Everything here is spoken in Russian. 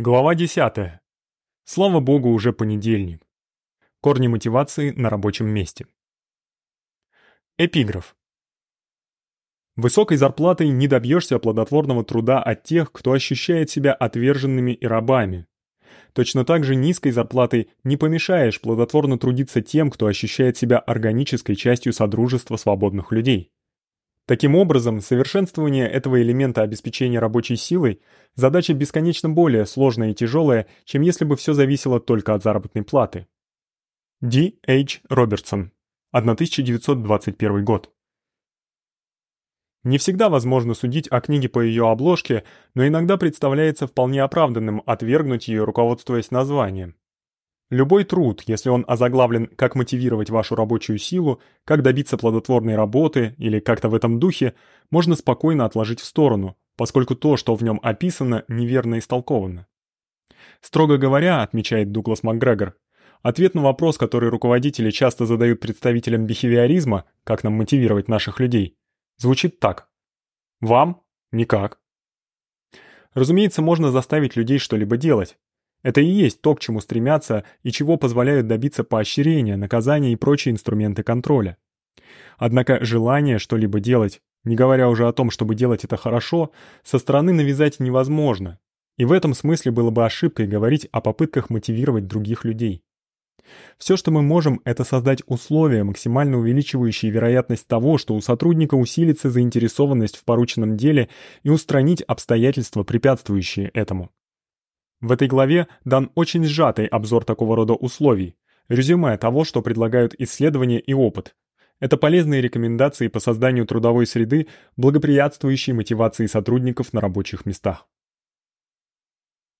Глава 10. Слава богу, уже понедельник. Корни мотивации на рабочем месте. Эпиграф. Высокой зарплатой не добьешься плодотворного труда от тех, кто ощущает себя отверженными и рабами. Точно так же низкой зарплатой не помешаешь плодотворно трудиться тем, кто ощущает себя органической частью содружества свободных людей. Таким образом, совершенствование этого элемента обеспечения рабочей силой задача бесконечно более сложная и тяжелая, чем если бы все зависело только от заработной платы. Ди Эйч Робертсон, 1921 год. Не всегда возможно судить о книге по ее обложке, но иногда представляется вполне оправданным отвергнуть ее, руководствуясь названием. Любой труд, если он озаглавлен «Как мотивировать вашу рабочую силу», «Как добиться плодотворной работы» или как-то в этом духе, можно спокойно отложить в сторону, поскольку то, что в нем описано, неверно истолковано. Строго говоря, отмечает Дуглас МакГрегор, ответ на вопрос, который руководители часто задают представителям бихевиоризма, как нам мотивировать наших людей, звучит так: вам никак. Разумеется, можно заставить людей что-либо делать, это и есть то, к чему стремятся и чего позволяют добиться поощрения, наказания и прочие инструменты контроля. Однако желание что-либо делать, не говоря уже о том, чтобы делать это хорошо, со стороны навязать невозможно. И в этом смысле было бы ошибкой говорить о попытках мотивировать других людей. Все, что мы можем, это создать условия, максимально увеличивающие вероятность того, что у сотрудника усилится заинтересованность в порученном деле и устранить обстоятельства, препятствующие этому. В этой главе дан очень сжатый обзор такого рода условий, резюме того, что предлагают исследования и опыт. Это полезные рекомендации по созданию трудовой среды, благоприятствующей мотивации сотрудников на рабочих местах.